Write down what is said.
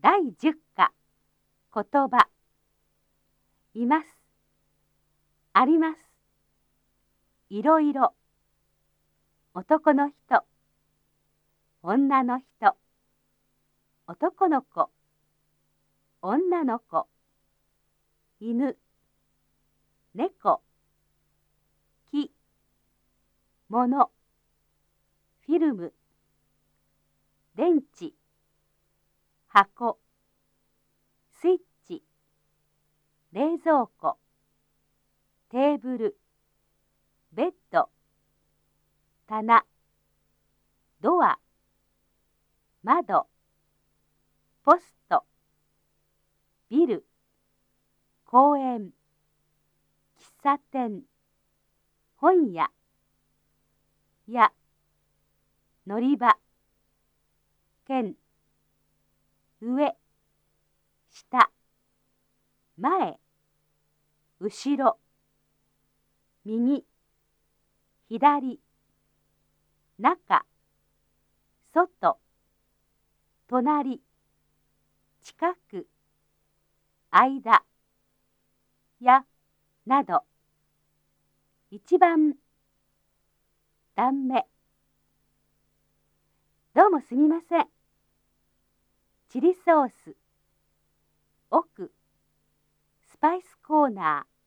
第10課。言葉。います。あります。いろいろ。男の人。女の人。男の子。女の子。犬。猫。木。物。フィルム。箱。スイッチ。冷蔵庫。テーブル。ベッド。棚。ドア。窓。ポスト。ビル。公園。喫茶店。本屋。や。乗り場。県上下前後ろ右左中外隣近く間やなど。一番断目どうもすみません。チリソース。奥。スパイスコーナー。